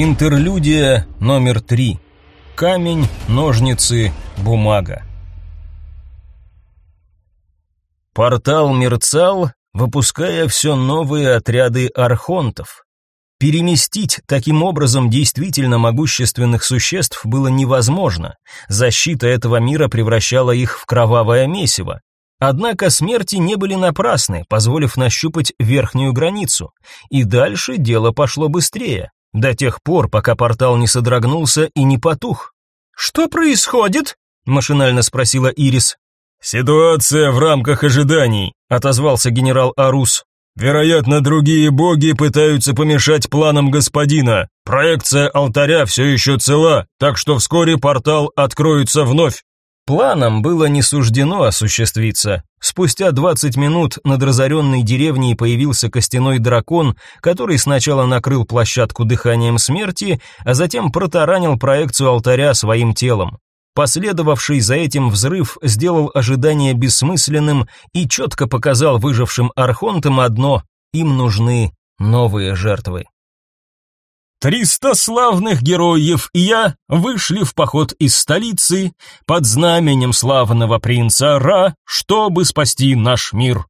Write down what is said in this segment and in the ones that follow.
Интерлюдия номер три. Камень, ножницы, бумага. Портал мерцал, выпуская все новые отряды архонтов. Переместить таким образом действительно могущественных существ было невозможно. Защита этого мира превращала их в кровавое месиво. Однако смерти не были напрасны, позволив нащупать верхнюю границу. И дальше дело пошло быстрее, до тех пор, пока портал не содрогнулся и не потух. «Что происходит?» – машинально спросила Ирис. «Ситуация в рамках ожиданий», — отозвался генерал Арус. «Вероятно, другие боги пытаются помешать планам господина. Проекция алтаря все еще цела, так что вскоре портал откроется вновь». Планам было не суждено осуществиться. Спустя 20 минут над разоренной деревней появился костяной дракон, который сначала накрыл площадку дыханием смерти, а затем протаранил проекцию алтаря своим телом. Последовавший за этим взрыв сделал ожидание бессмысленным и четко показал выжившим архонтам одно – им нужны новые жертвы. Триста славных героев и я вышли в поход из столицы под знаменем славного принца Ра, чтобы спасти наш мир.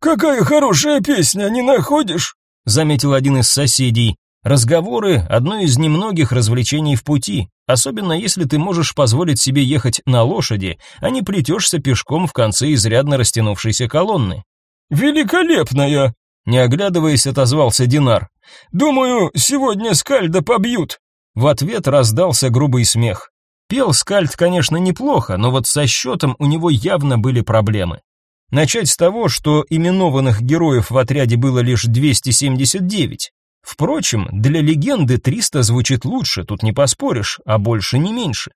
«Какая хорошая песня, не находишь?» — заметил один из соседей. Разговоры – одно из немногих развлечений в пути, особенно если ты можешь позволить себе ехать на лошади, а не плетешься пешком в конце изрядно растянувшейся колонны. «Великолепная!» – не оглядываясь, отозвался Динар. «Думаю, сегодня Скальда побьют!» В ответ раздался грубый смех. Пел Скальд, конечно, неплохо, но вот со счетом у него явно были проблемы. Начать с того, что именованных героев в отряде было лишь 279. Впрочем, для легенды 300 звучит лучше, тут не поспоришь, а больше не меньше.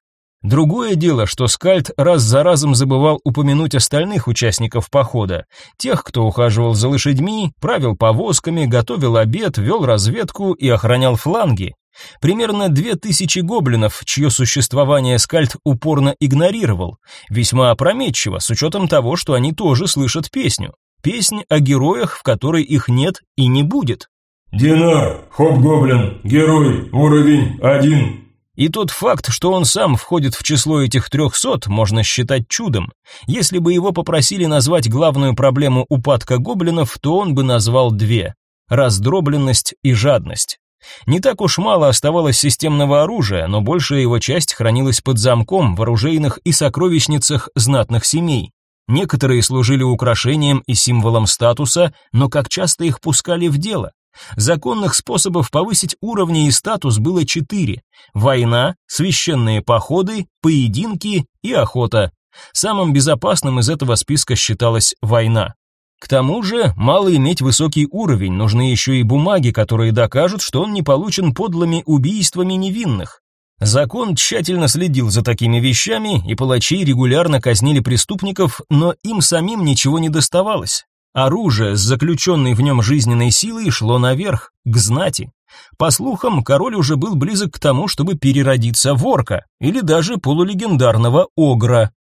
Другое дело, что Скальд раз за разом забывал упомянуть остальных участников похода, тех, кто ухаживал за лошадьми, правил повозками, готовил обед, вел разведку и охранял фланги. Примерно две тысячи гоблинов, чье существование Скальд упорно игнорировал, весьма опрометчиво, с учетом того, что они тоже слышат песню. Песнь о героях, в которой их нет и не будет. Динар, Хоп-Гоблин, герой, уровень один. И тот факт, что он сам входит в число этих трехсот, можно считать чудом. Если бы его попросили назвать главную проблему упадка гоблинов, то он бы назвал две – раздробленность и жадность. Не так уж мало оставалось системного оружия, но большая его часть хранилась под замком в оружейных и сокровищницах знатных семей. Некоторые служили украшением и символом статуса, но как часто их пускали в дело? Законных способов повысить уровни и статус было четыре. Война, священные походы, поединки и охота. Самым безопасным из этого списка считалась война. К тому же, мало иметь высокий уровень, нужны еще и бумаги, которые докажут, что он не получен подлыми убийствами невинных. Закон тщательно следил за такими вещами, и палачи регулярно казнили преступников, но им самим ничего не доставалось. Оружие с заключенной в нем жизненной силой шло наверх, к знати. По слухам, король уже был близок к тому, чтобы переродиться в орка или даже полулегендарного огра.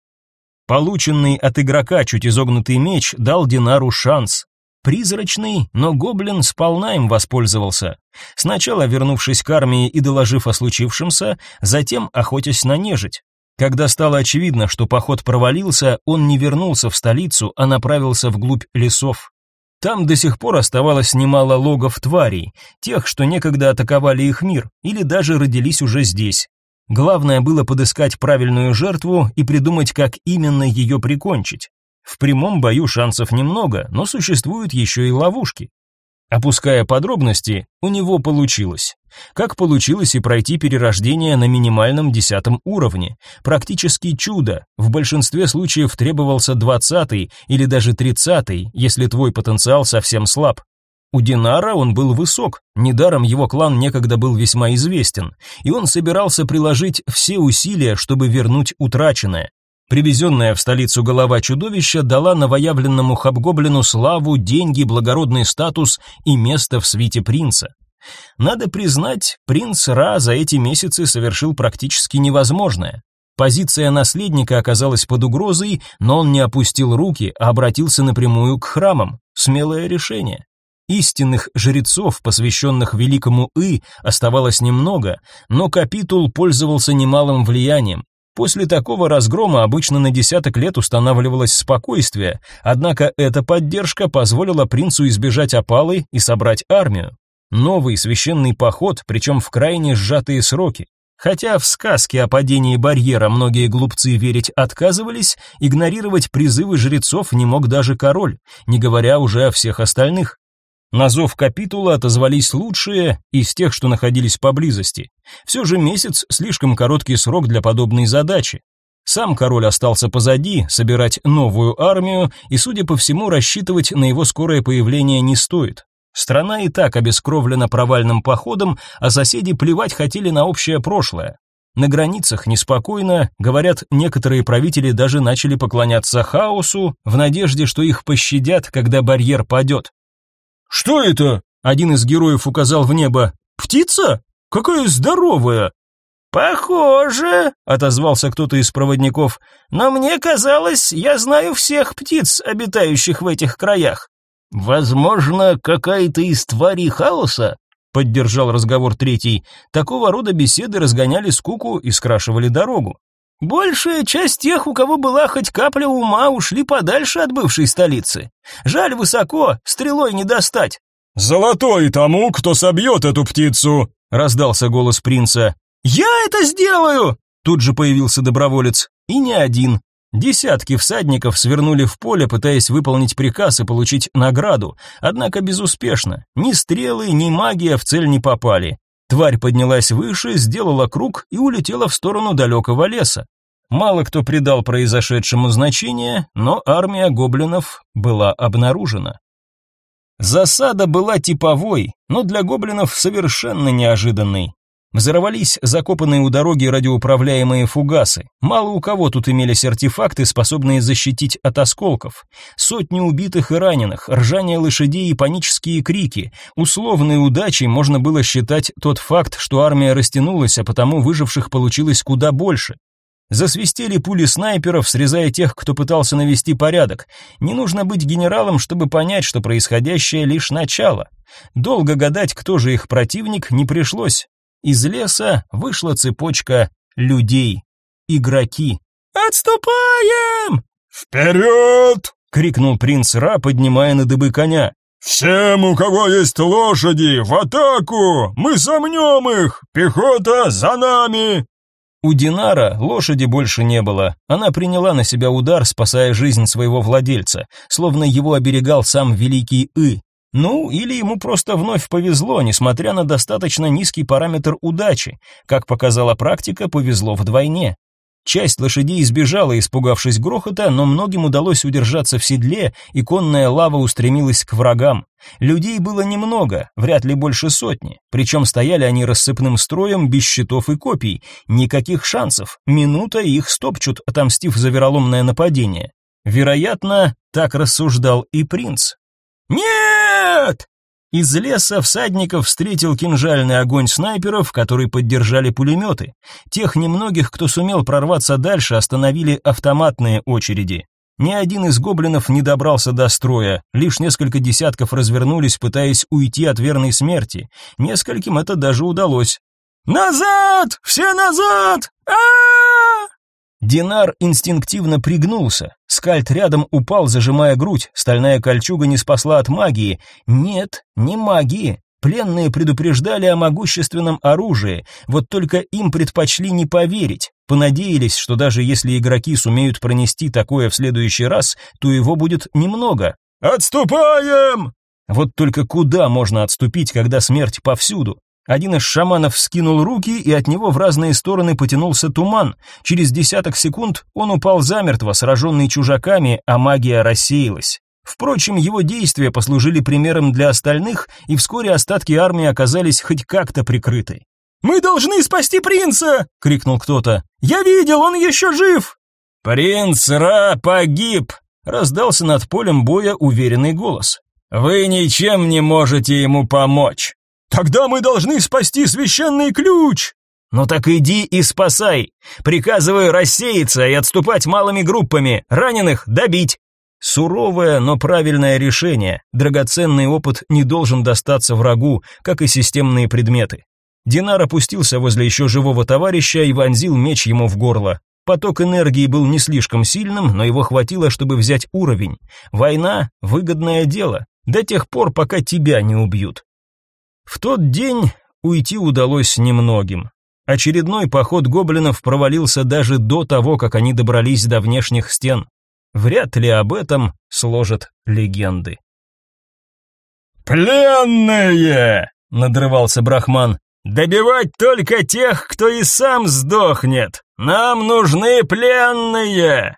Полученный от игрока чуть изогнутый меч дал Динару шанс. Призрачный, но гоблин сполна им воспользовался. Сначала вернувшись к армии и доложив о случившемся, затем охотясь на нежить. Когда стало очевидно, что поход провалился, он не вернулся в столицу, а направился вглубь лесов. Там до сих пор оставалось немало логов тварей, тех, что некогда атаковали их мир, или даже родились уже здесь. Главное было подыскать правильную жертву и придумать, как именно ее прикончить. В прямом бою шансов немного, но существуют еще и ловушки. Опуская подробности, у него получилось. Как получилось и пройти перерождение на минимальном десятом уровне. Практически чудо. В большинстве случаев требовался двадцатый или даже тридцатый, если твой потенциал совсем слаб. У Динара он был высок, недаром его клан некогда был весьма известен, и он собирался приложить все усилия, чтобы вернуть утраченное. Привезенная в столицу голова чудовища дала новоявленному хабгоблину славу, деньги, благородный статус и место в свите принца. Надо признать, принц Ра за эти месяцы совершил практически невозможное. Позиция наследника оказалась под угрозой, но он не опустил руки, а обратился напрямую к храмам. Смелое решение. Истинных жрецов, посвященных великому И, оставалось немного, но капитул пользовался немалым влиянием. После такого разгрома обычно на десяток лет устанавливалось спокойствие, однако эта поддержка позволила принцу избежать опалы и собрать армию. Новый священный поход, причем в крайне сжатые сроки. Хотя в сказке о падении барьера многие глупцы верить отказывались, игнорировать призывы жрецов не мог даже король, не говоря уже о всех остальных. На зов капитула отозвались лучшие из тех, что находились поблизости. Все же месяц слишком короткий срок для подобной задачи. Сам король остался позади, собирать новую армию, и, судя по всему, рассчитывать на его скорое появление не стоит. Страна и так обескровлена провальным походом, а соседи плевать хотели на общее прошлое. На границах неспокойно, говорят, некоторые правители даже начали поклоняться хаосу в надежде, что их пощадят, когда барьер падет. «Что это?» — один из героев указал в небо. «Птица? Какая здоровая!» «Похоже», — отозвался кто-то из проводников, «но мне казалось, я знаю всех птиц, обитающих в этих краях». «Возможно, какая-то из тварей хаоса?» — поддержал разговор третий. Такого рода беседы разгоняли скуку и скрашивали дорогу. Большая часть тех, у кого была хоть капля ума, ушли подальше от бывшей столицы. Жаль высоко, стрелой не достать. «Золотой тому, кто собьет эту птицу!» — раздался голос принца. «Я это сделаю!» Тут же появился доброволец. И не один. Десятки всадников свернули в поле, пытаясь выполнить приказ и получить награду, однако безуспешно. Ни стрелы, ни магия в цель не попали. Тварь поднялась выше, сделала круг и улетела в сторону далекого леса. Мало кто придал произошедшему значение, но армия гоблинов была обнаружена. Засада была типовой, но для гоблинов совершенно неожиданной. Взорвались закопанные у дороги радиоуправляемые фугасы. Мало у кого тут имелись артефакты, способные защитить от осколков. Сотни убитых и раненых, ржание лошадей и панические крики. Условной удачей можно было считать тот факт, что армия растянулась, а потому выживших получилось куда больше. Засвистели пули снайперов, срезая тех, кто пытался навести порядок. Не нужно быть генералом, чтобы понять, что происходящее лишь начало. Долго гадать, кто же их противник, не пришлось. Из леса вышла цепочка людей. Игроки. «Отступаем!» «Вперед!» — крикнул принц Ра, поднимая на дыбы коня. «Всем, у кого есть лошади, в атаку! Мы сомнем их! Пехота за нами!» У Динара лошади больше не было. Она приняла на себя удар, спасая жизнь своего владельца, словно его оберегал сам великий И. Ну, или ему просто вновь повезло, несмотря на достаточно низкий параметр удачи. Как показала практика, повезло вдвойне. Часть лошадей избежала, испугавшись грохота, но многим удалось удержаться в седле, и конная лава устремилась к врагам. Людей было немного, вряд ли больше сотни, причем стояли они рассыпным строем, без щитов и копий. Никаких шансов, минута их стопчут, отомстив за вероломное нападение. Вероятно, так рассуждал и принц. «Нет!» Из леса всадников встретил кинжальный огонь снайперов, которые поддержали пулеметы. Тех немногих, кто сумел прорваться дальше, остановили автоматные очереди. Ни один из гоблинов не добрался до строя, лишь несколько десятков развернулись, пытаясь уйти от верной смерти. Нескольким это даже удалось. «Назад! Все назад! а, -а, -а Динар инстинктивно пригнулся. Скальд рядом упал, зажимая грудь. Стальная кольчуга не спасла от магии. Нет, не магии. Пленные предупреждали о могущественном оружии, вот только им предпочли не поверить. Понадеялись, что даже если игроки сумеют пронести такое в следующий раз, то его будет немного. «Отступаем!» Вот только куда можно отступить, когда смерть повсюду? Один из шаманов скинул руки, и от него в разные стороны потянулся туман. Через десяток секунд он упал замертво, сраженный чужаками, а магия рассеялась. Впрочем, его действия послужили примером для остальных, и вскоре остатки армии оказались хоть как-то прикрыты. «Мы должны спасти принца!» — крикнул кто-то. «Я видел, он еще жив!» «Принц Ра погиб!» — раздался над полем боя уверенный голос. «Вы ничем не можете ему помочь!» Тогда мы должны спасти священный ключ. Ну так иди и спасай. Приказываю рассеяться и отступать малыми группами, раненых добить. Суровое, но правильное решение. Драгоценный опыт не должен достаться врагу, как и системные предметы. Динар опустился возле еще живого товарища и вонзил меч ему в горло. Поток энергии был не слишком сильным, но его хватило, чтобы взять уровень. Война – выгодное дело, до тех пор, пока тебя не убьют. В тот день уйти удалось немногим. Очередной поход гоблинов провалился даже до того, как они добрались до внешних стен. Вряд ли об этом сложат легенды. «Пленные!» — надрывался Брахман. «Добивать только тех, кто и сам сдохнет! Нам нужны пленные!»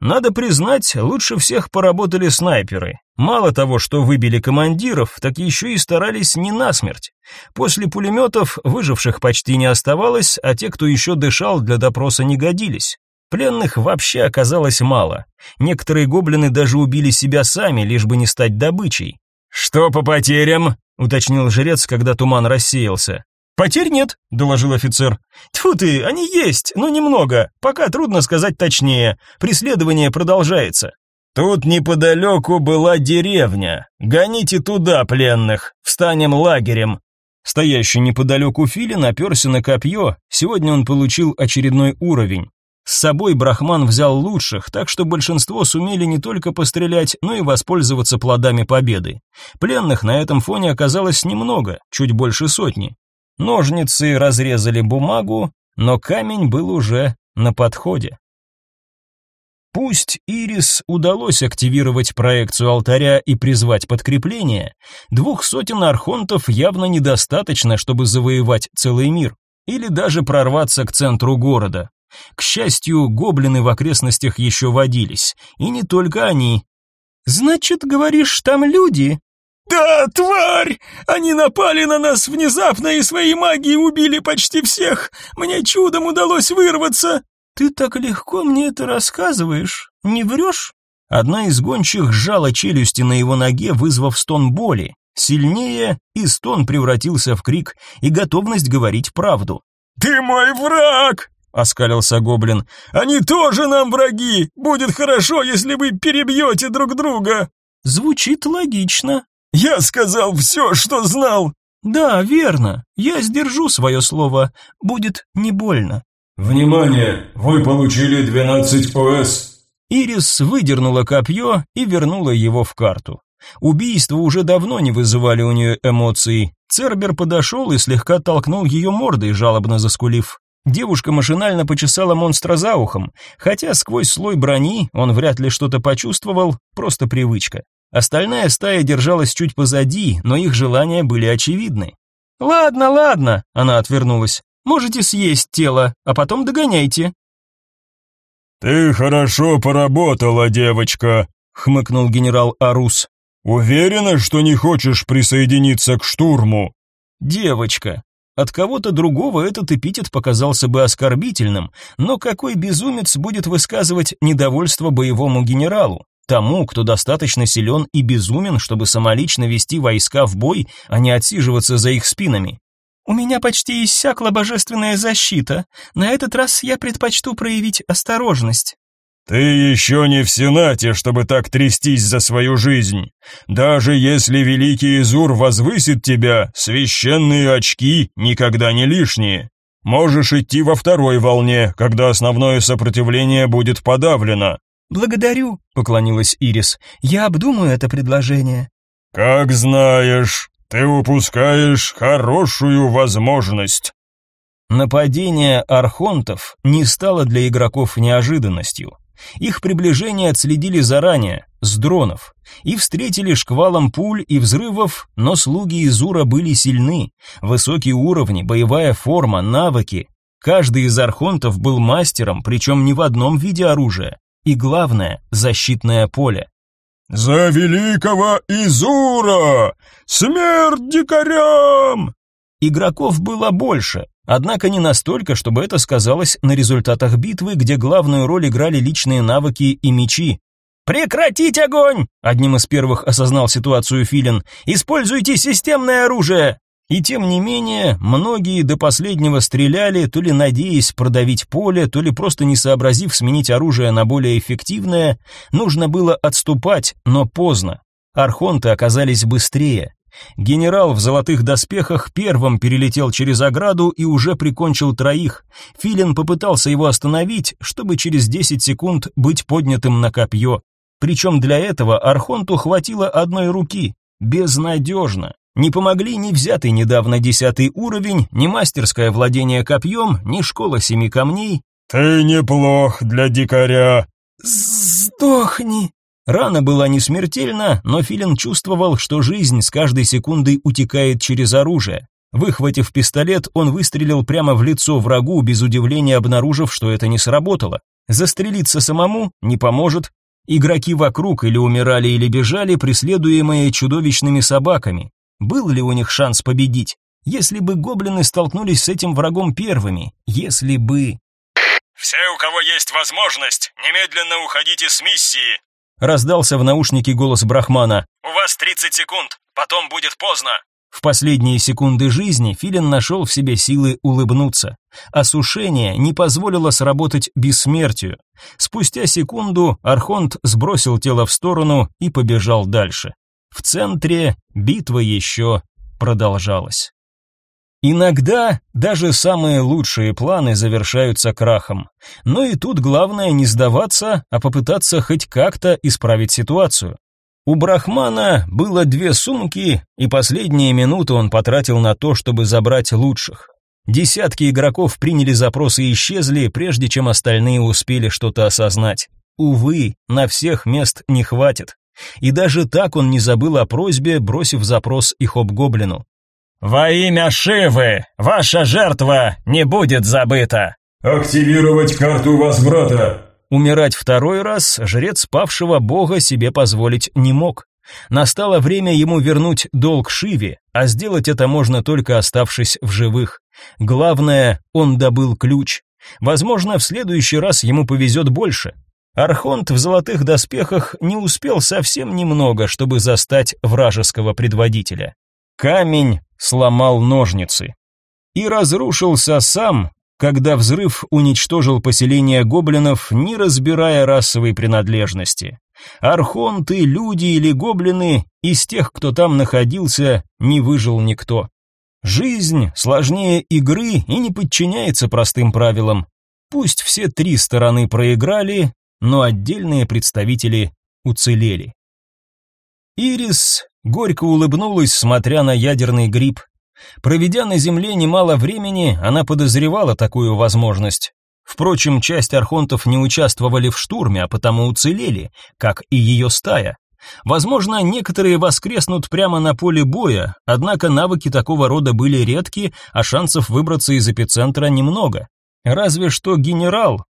Надо признать, лучше всех поработали снайперы. Мало того, что выбили командиров, так еще и старались не насмерть. После пулеметов выживших почти не оставалось, а те, кто еще дышал, для допроса не годились. Пленных вообще оказалось мало. Некоторые гоблины даже убили себя сами, лишь бы не стать добычей. «Что по потерям?» — уточнил жрец, когда туман рассеялся. «Потерь нет», — доложил офицер. «Тьфу ты, они есть, но немного. Пока трудно сказать точнее. Преследование продолжается». «Тут неподалеку была деревня. Гоните туда пленных. Встанем лагерем». Стоящий неподалеку Филин оперся на копье. Сегодня он получил очередной уровень. С собой Брахман взял лучших, так что большинство сумели не только пострелять, но и воспользоваться плодами победы. Пленных на этом фоне оказалось немного, чуть больше сотни. Ножницы разрезали бумагу, но камень был уже на подходе. Пусть Ирис удалось активировать проекцию алтаря и призвать подкрепление, двух сотен архонтов явно недостаточно, чтобы завоевать целый мир или даже прорваться к центру города. К счастью, гоблины в окрестностях еще водились, и не только они. «Значит, говоришь, там люди?» «Да, тварь! Они напали на нас внезапно и своей магией убили почти всех! Мне чудом удалось вырваться!» «Ты так легко мне это рассказываешь, не врешь?» Одна из гончих сжала челюсти на его ноге, вызвав стон боли. Сильнее, и стон превратился в крик и готовность говорить правду. «Ты мой враг!» — оскалился гоблин. «Они тоже нам враги! Будет хорошо, если вы перебьете друг друга!» «Звучит логично», «Я сказал все, что знал!» «Да, верно. Я сдержу свое слово. Будет не больно». «Внимание! Вы получили 12 ОС!» Ирис выдернула копье и вернула его в карту. Убийства уже давно не вызывали у нее эмоций. Цербер подошел и слегка толкнул ее мордой, жалобно заскулив. Девушка машинально почесала монстра за ухом, хотя сквозь слой брони он вряд ли что-то почувствовал, просто привычка. Остальная стая держалась чуть позади, но их желания были очевидны. «Ладно, ладно», — она отвернулась. «Можете съесть тело, а потом догоняйте». «Ты хорошо поработала, девочка», — хмыкнул генерал Арус. «Уверена, что не хочешь присоединиться к штурму?» «Девочка». От кого-то другого этот эпитет показался бы оскорбительным, но какой безумец будет высказывать недовольство боевому генералу? Тому, кто достаточно силен и безумен, чтобы самолично вести войска в бой, а не отсиживаться за их спинами. У меня почти иссякла божественная защита. На этот раз я предпочту проявить осторожность. Ты еще не в Сенате, чтобы так трястись за свою жизнь. Даже если великий Изур возвысит тебя, священные очки никогда не лишние. Можешь идти во второй волне, когда основное сопротивление будет подавлено. «Благодарю», — поклонилась Ирис. «Я обдумаю это предложение». «Как знаешь, ты упускаешь хорошую возможность». Нападение архонтов не стало для игроков неожиданностью. Их приближение отследили заранее, с дронов, и встретили шквалом пуль и взрывов, но слуги Изура были сильны. Высокие уровни, боевая форма, навыки. Каждый из архонтов был мастером, причем не в одном виде оружия и, главное, защитное поле. «За великого Изура! Смерть дикарям!» Игроков было больше, однако не настолько, чтобы это сказалось на результатах битвы, где главную роль играли личные навыки и мечи. «Прекратить огонь!» — одним из первых осознал ситуацию Филин. «Используйте системное оружие!» И тем не менее, многие до последнего стреляли, то ли надеясь продавить поле, то ли просто не сообразив сменить оружие на более эффективное, нужно было отступать, но поздно. Архонты оказались быстрее. Генерал в золотых доспехах первым перелетел через ограду и уже прикончил троих. Филин попытался его остановить, чтобы через 10 секунд быть поднятым на копье. Причем для этого Архонту хватило одной руки. Безнадежно. Не помогли ни взятый недавно десятый уровень, ни мастерское владение копьем, ни школа семи камней. «Ты неплох для дикаря». «Сдохни!» Рана была не смертельна, но Филин чувствовал, что жизнь с каждой секундой утекает через оружие. Выхватив пистолет, он выстрелил прямо в лицо врагу, без удивления обнаружив, что это не сработало. Застрелиться самому не поможет. Игроки вокруг или умирали, или бежали, преследуемые чудовищными собаками. Был ли у них шанс победить? Если бы гоблины столкнулись с этим врагом первыми, если бы... «Все, у кого есть возможность, немедленно уходите с миссии!» Раздался в наушнике голос Брахмана. «У вас 30 секунд, потом будет поздно!» В последние секунды жизни Филин нашел в себе силы улыбнуться. Осушение не позволило сработать бессмертию. Спустя секунду Архонт сбросил тело в сторону и побежал дальше. В центре битва еще продолжалась. Иногда даже самые лучшие планы завершаются крахом. Но и тут главное не сдаваться, а попытаться хоть как-то исправить ситуацию. У Брахмана было две сумки, и последние минуты он потратил на то, чтобы забрать лучших. Десятки игроков приняли запрос и исчезли, прежде чем остальные успели что-то осознать. Увы, на всех мест не хватит. И даже так он не забыл о просьбе, бросив запрос и хоб-гоблину. «Во имя Шивы, ваша жертва не будет забыта!» «Активировать карту возврата!» Умирать второй раз жрец павшего бога себе позволить не мог. Настало время ему вернуть долг Шиве, а сделать это можно только оставшись в живых. Главное, он добыл ключ. Возможно, в следующий раз ему повезет больше. Архонт в золотых доспехах не успел совсем немного, чтобы застать вражеского предводителя. Камень сломал ножницы. И разрушился сам, когда взрыв уничтожил поселение гоблинов, не разбирая расовой принадлежности. Архонты, люди или гоблины, из тех, кто там находился, не выжил никто. Жизнь сложнее игры и не подчиняется простым правилам. Пусть все три стороны проиграли, но отдельные представители уцелели. Ирис горько улыбнулась, смотря на ядерный гриб. Проведя на Земле немало времени, она подозревала такую возможность. Впрочем, часть архонтов не участвовали в штурме, а потому уцелели, как и ее стая. Возможно, некоторые воскреснут прямо на поле боя, однако навыки такого рода были редки, а шансов выбраться из эпицентра немного. Разве что генерал.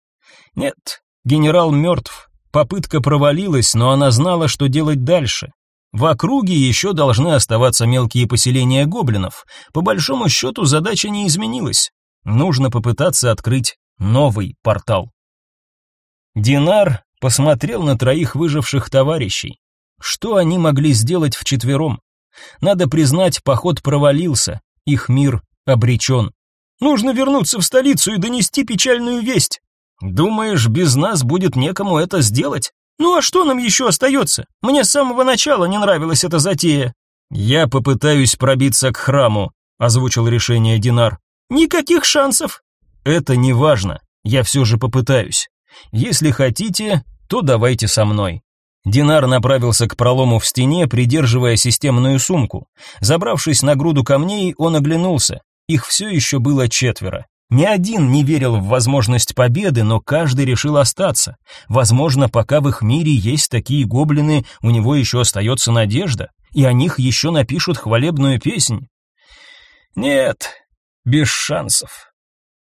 Нет, Генерал мертв. Попытка провалилась, но она знала, что делать дальше. В округе еще должны оставаться мелкие поселения гоблинов. По большому счету задача не изменилась. Нужно попытаться открыть новый портал. Динар посмотрел на троих выживших товарищей. Что они могли сделать вчетвером? Надо признать, поход провалился, их мир обречен. Нужно вернуться в столицу и донести печальную весть. Думаешь, без нас будет некому это сделать? Ну а что нам еще остается? Мне с самого начала не нравилась эта затея. Я попытаюсь пробиться к храму, озвучил решение Динар. Никаких шансов. Это не важно. Я все же попытаюсь. Если хотите, то давайте со мной. Динар направился к пролому в стене, придерживая системную сумку. Забравшись на груду камней, он оглянулся. Их все еще было четверо. Ни один не верил в возможность победы, но каждый решил остаться. Возможно, пока в их мире есть такие гоблины, у него еще остается надежда, и о них еще напишут хвалебную песнь. Нет, без шансов.